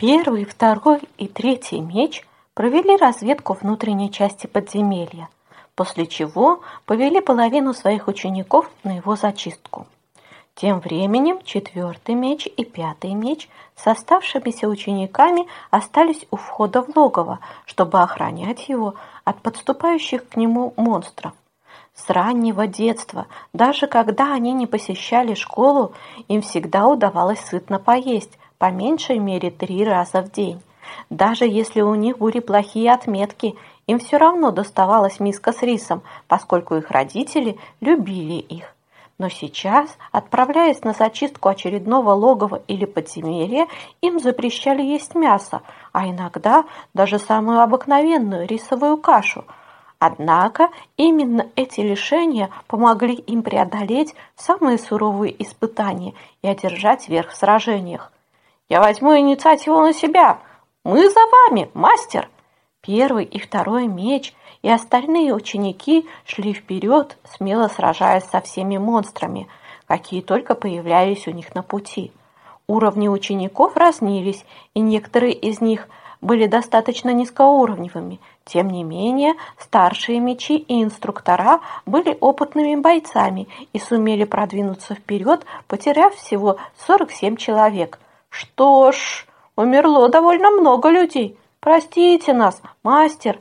Первый, второй и третий меч провели разведку внутренней части подземелья, после чего повели половину своих учеников на его зачистку. Тем временем четвертый меч и пятый меч с оставшимися учениками остались у входа в логово, чтобы охранять его от подступающих к нему монстров. С раннего детства, даже когда они не посещали школу, им всегда удавалось сытно поесть, по меньшей мере три раза в день. Даже если у них были плохие отметки, им все равно доставалась миска с рисом, поскольку их родители любили их. Но сейчас, отправляясь на зачистку очередного логова или подземелья, им запрещали есть мясо, а иногда даже самую обыкновенную рисовую кашу. Однако именно эти лишения помогли им преодолеть самые суровые испытания и одержать верх в сражениях. «Я возьму инициативу на себя! Мы за вами, мастер!» Первый и второй меч и остальные ученики шли вперед, смело сражаясь со всеми монстрами, какие только появлялись у них на пути. Уровни учеников разнились, и некоторые из них были достаточно низкоуровневыми. Тем не менее, старшие мечи и инструктора были опытными бойцами и сумели продвинуться вперед, потеряв всего 47 человек. Что ж, умерло довольно много людей. Простите нас, мастер,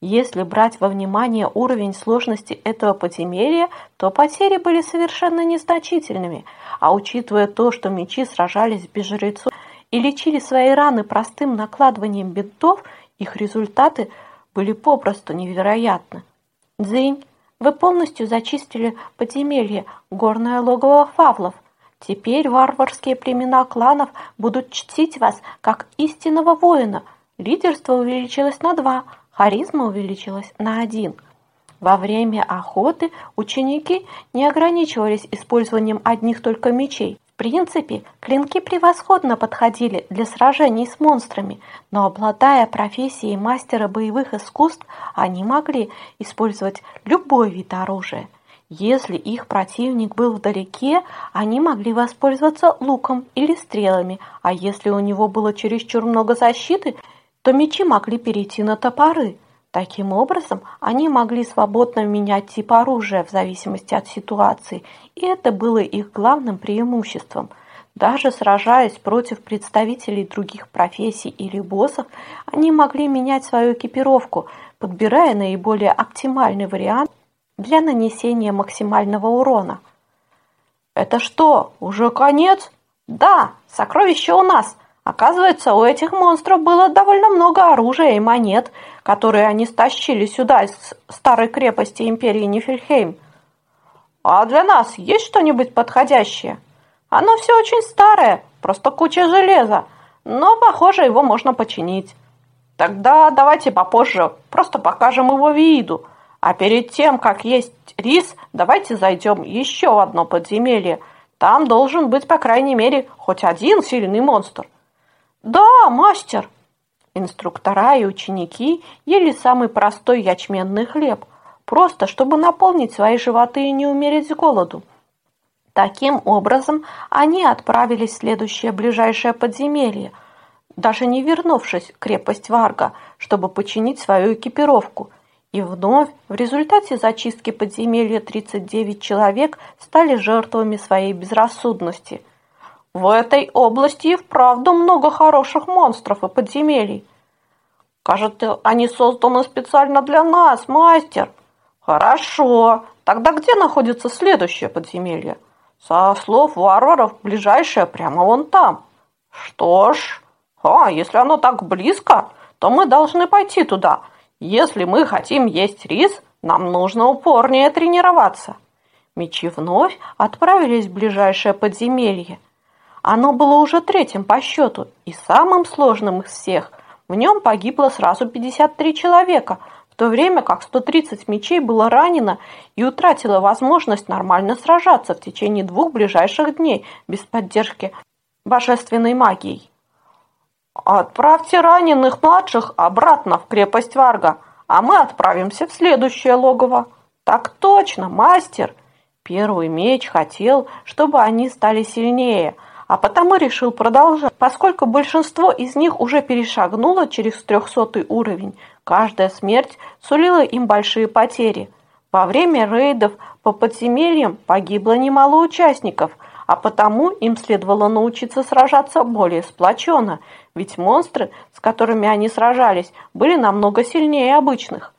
если брать во внимание уровень сложности этого подземелья, то потери были совершенно незначительными, а учитывая то, что мечи сражались без жрецов и лечили свои раны простым накладыванием бинтов, их результаты были попросту невероятны. Дзынь, вы полностью зачистили подземелье, горное логово фавлов. Теперь варварские племена кланов будут чтить вас как истинного воина. Лидерство увеличилось на два – харизма увеличилась на один. Во время охоты ученики не ограничивались использованием одних только мечей. В принципе, клинки превосходно подходили для сражений с монстрами, но обладая профессией мастера боевых искусств, они могли использовать любой вид оружия. Если их противник был вдалеке, они могли воспользоваться луком или стрелами, а если у него было чересчур много защиты – то мечи могли перейти на топоры. Таким образом, они могли свободно менять тип оружия в зависимости от ситуации, и это было их главным преимуществом. Даже сражаясь против представителей других профессий или боссов, они могли менять свою экипировку, подбирая наиболее оптимальный вариант для нанесения максимального урона. «Это что, уже конец?» «Да, сокровище у нас!» Оказывается, у этих монстров было довольно много оружия и монет, которые они стащили сюда из старой крепости империи Нифельхейм. А для нас есть что-нибудь подходящее? Оно все очень старое, просто куча железа, но, похоже, его можно починить. Тогда давайте попозже просто покажем его виду. А перед тем, как есть рис, давайте зайдем еще в одно подземелье. Там должен быть, по крайней мере, хоть один сильный монстр. «Да, мастер!» Инструктора и ученики ели самый простой ячменный хлеб, просто чтобы наполнить свои животы и не умереть голоду. Таким образом, они отправились в следующее ближайшее подземелье, даже не вернувшись в крепость Варга, чтобы починить свою экипировку. И вновь, в результате зачистки подземелья 39 человек стали жертвами своей безрассудности – в этой области и вправду много хороших монстров и подземелий. Кажется, они созданы специально для нас, мастер. Хорошо. Тогда где находится следующее подземелье? Со слов варваров, ближайшее прямо вон там. Что ж, а если оно так близко, то мы должны пойти туда. Если мы хотим есть рис, нам нужно упорнее тренироваться. Мечи вновь отправились в ближайшее подземелье – оно было уже третьим по счету и самым сложным из всех. В нем погибло сразу 53 человека, в то время как 130 мечей было ранено и утратило возможность нормально сражаться в течение двух ближайших дней без поддержки божественной магией. «Отправьте раненых младших обратно в крепость Варга, а мы отправимся в следующее логово». «Так точно, мастер!» Первый меч хотел, чтобы они стали сильнее – а потому решил продолжать. Поскольку большинство из них уже перешагнуло через трехсотый уровень, каждая смерть сулила им большие потери. Во время рейдов по подземельям погибло немало участников, а потому им следовало научиться сражаться более сплоченно, ведь монстры, с которыми они сражались, были намного сильнее обычных.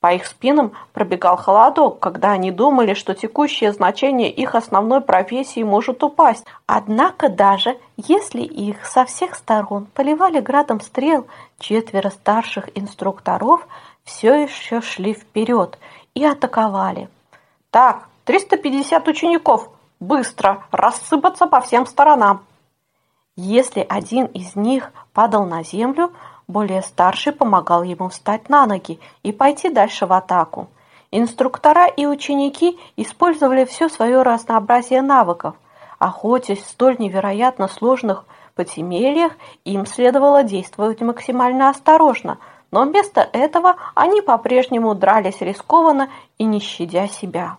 По их спинам пробегал холодок, когда они думали, что текущее значение их основной профессии может упасть. Однако даже если их со всех сторон поливали градом стрел, четверо старших инструкторов все еще шли вперед и атаковали. «Так, 350 учеников! Быстро! Рассыпаться по всем сторонам!» Если один из них падал на землю, более старший помогал ему встать на ноги и пойти дальше в атаку. Инструктора и ученики использовали все свое разнообразие навыков. Охотясь в столь невероятно сложных подземельях, им следовало действовать максимально осторожно, но вместо этого они по-прежнему дрались рискованно и не щадя себя.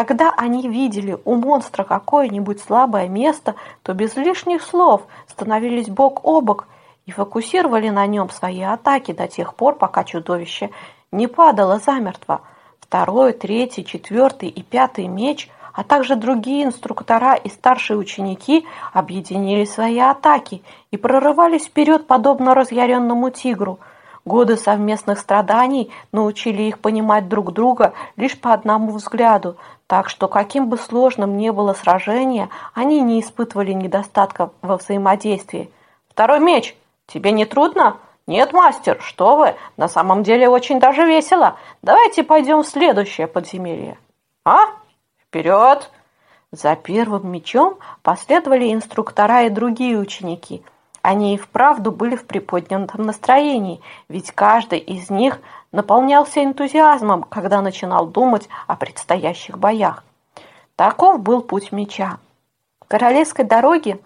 Когда они видели у монстра какое-нибудь слабое место, то без лишних слов становились бок о бок и фокусировали на нем свои атаки до тех пор, пока чудовище не падало замертво. Второй, третий, четвертый и пятый меч, а также другие инструктора и старшие ученики объединили свои атаки и прорывались вперед, подобно разъяренному тигру. Годы совместных страданий научили их понимать друг друга лишь по одному взгляду, так что каким бы сложным ни было сражение, они не испытывали недостатков во взаимодействии. «Второй меч!» Тебе не трудно? Нет, мастер, что вы? На самом деле очень даже весело. Давайте пойдем в следующее подземелье. А? Вперед! За первым мечом последовали инструктора и другие ученики. Они и вправду были в приподнятом настроении, ведь каждый из них наполнялся энтузиазмом, когда начинал думать о предстоящих боях. Таков был путь меча. В королевской дороге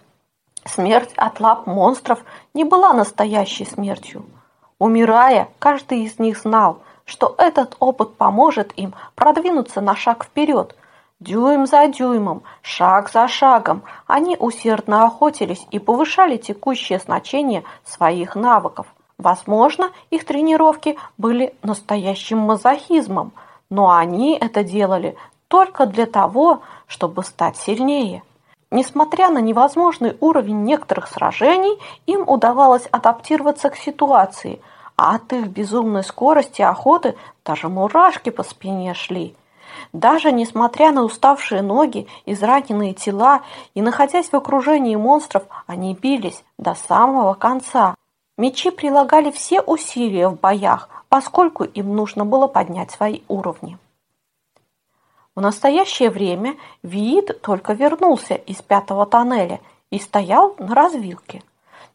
Смерть от лап монстров не была настоящей смертью. Умирая, каждый из них знал, что этот опыт поможет им продвинуться на шаг вперед. Дюйм за дюймом, шаг за шагом они усердно охотились и повышали текущее значение своих навыков. Возможно, их тренировки были настоящим мазохизмом, но они это делали только для того, чтобы стать сильнее. Несмотря на невозможный уровень некоторых сражений, им удавалось адаптироваться к ситуации, а от их безумной скорости охоты даже мурашки по спине шли. Даже несмотря на уставшие ноги, израненные тела и находясь в окружении монстров, они бились до самого конца. Мечи прилагали все усилия в боях, поскольку им нужно было поднять свои уровни. В настоящее время Виит только вернулся из пятого тоннеля и стоял на развилке.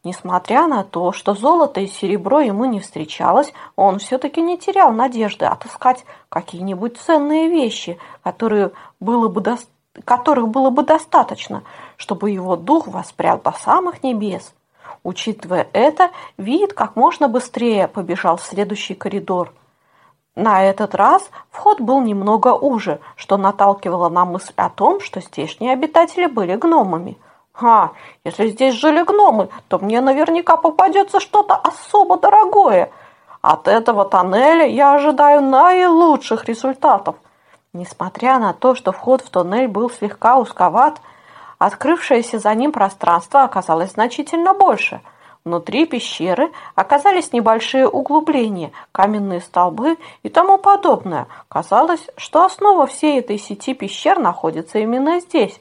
Несмотря на то, что золото и серебро ему не встречалось, он все-таки не терял надежды отыскать какие-нибудь ценные вещи, которые было бы до... которых было бы достаточно, чтобы его дух воспрял до самых небес. Учитывая это, Виит как можно быстрее побежал в следующий коридор – на этот раз вход был немного уже, что наталкивало на мысль о том, что здешние обитатели были гномами. «А, если здесь жили гномы, то мне наверняка попадется что-то особо дорогое. От этого тоннеля я ожидаю наилучших результатов». Несмотря на то, что вход в тоннель был слегка узковат, открывшееся за ним пространство оказалось значительно больше – Внутри пещеры оказались небольшие углубления, каменные столбы и тому подобное. Казалось, что основа всей этой сети пещер находится именно здесь.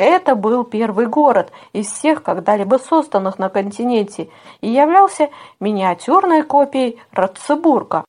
Это был первый город из всех когда-либо созданных на континенте и являлся миниатюрной копией Ратцебурга.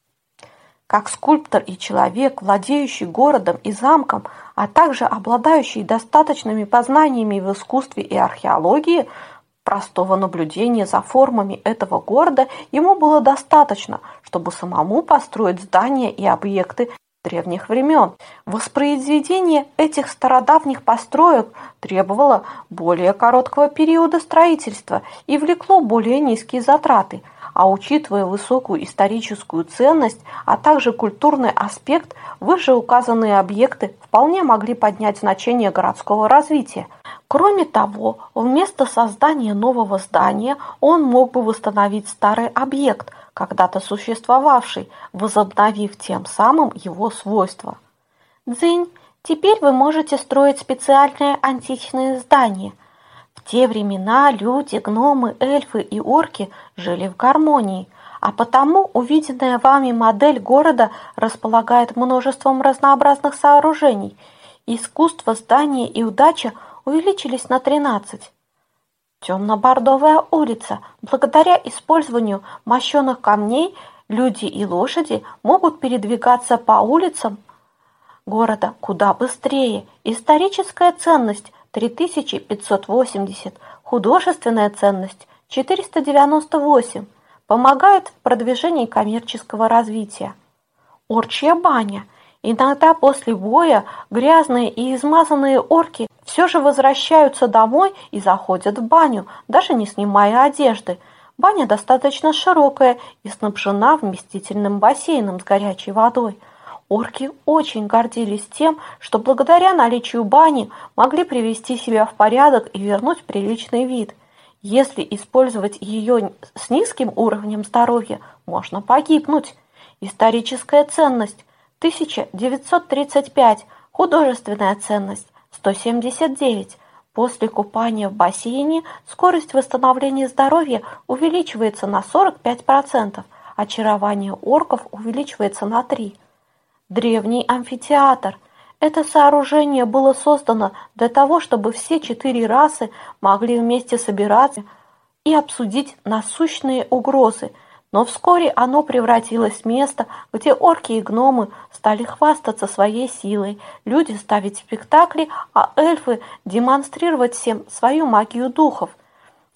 Как скульптор и человек, владеющий городом и замком, а также обладающий достаточными познаниями в искусстве и археологии – Простого наблюдения за формами этого города ему было достаточно, чтобы самому построить здания и объекты древних времен. Воспроизведение этих стародавних построек требовало более короткого периода строительства и влекло более низкие затраты, а учитывая высокую историческую ценность, а также культурный аспект, вышеуказанные объекты вполне могли поднять значение городского развития – Кроме того, вместо создания нового здания он мог бы восстановить старый объект, когда-то существовавший, возобновив тем самым его свойства. Дзынь, теперь вы можете строить специальные античные здания. В те времена люди, гномы, эльфы и орки жили в гармонии, а потому увиденная вами модель города располагает множеством разнообразных сооружений. Искусство здания и удача увеличились на 13. Темно-бордовая улица. Благодаря использованию мощенных камней люди и лошади могут передвигаться по улицам города куда быстрее. Историческая ценность 3580, художественная ценность 498, помогает в продвижении коммерческого развития. Орчья баня. Иногда после боя грязные и измазанные орки все же возвращаются домой и заходят в баню, даже не снимая одежды. Баня достаточно широкая и снабжена вместительным бассейном с горячей водой – Орки очень гордились тем, что благодаря наличию бани могли привести себя в порядок и вернуть приличный вид. Если использовать ее с низким уровнем здоровья, можно погибнуть. Историческая ценность 1935, художественная ценность 179. После купания в бассейне скорость восстановления здоровья увеличивается на 45%, очарование орков увеличивается на 3%. Древний амфитеатр. Это сооружение было создано для того, чтобы все четыре расы могли вместе собираться и обсудить насущные угрозы, но вскоре оно превратилось в место, где орки и гномы стали хвастаться своей силой, люди ставить спектакли, а эльфы демонстрировать всем свою магию духов.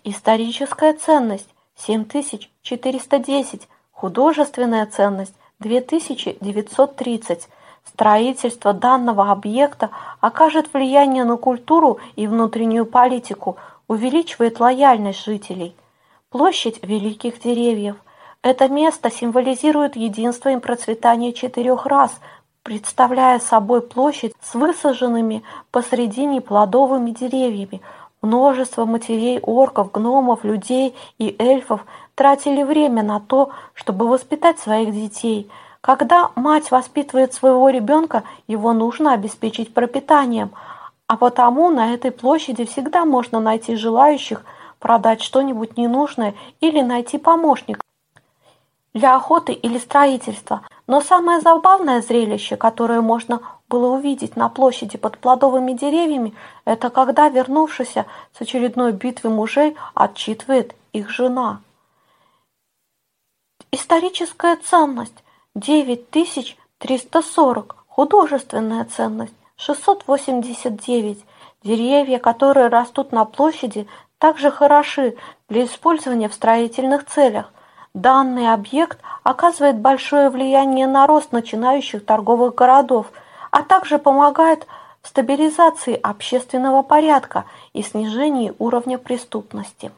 Историческая ценность 7410, художественная ценность 2930. Строительство данного объекта окажет влияние на культуру и внутреннюю политику, увеличивает лояльность жителей. Площадь великих деревьев. Это место символизирует единство и процветание четырех рас, представляя собой площадь с высаженными посредине плодовыми деревьями. Множество матерей орков, гномов, людей и эльфов тратили время на то, чтобы воспитать своих детей. Когда мать воспитывает своего ребенка, его нужно обеспечить пропитанием, а потому на этой площади всегда можно найти желающих продать что-нибудь ненужное или найти помощника для охоты или строительства. Но самое забавное зрелище, которое можно было увидеть на площади под плодовыми деревьями, это когда вернувшийся с очередной битвы мужей отчитывает их жена. Историческая ценность 9340, художественная ценность 689. Деревья, которые растут на площади, также хороши для использования в строительных целях. Данный объект оказывает большое влияние на рост начинающих торговых городов, а также помогает в стабилизации общественного порядка и снижении уровня преступности.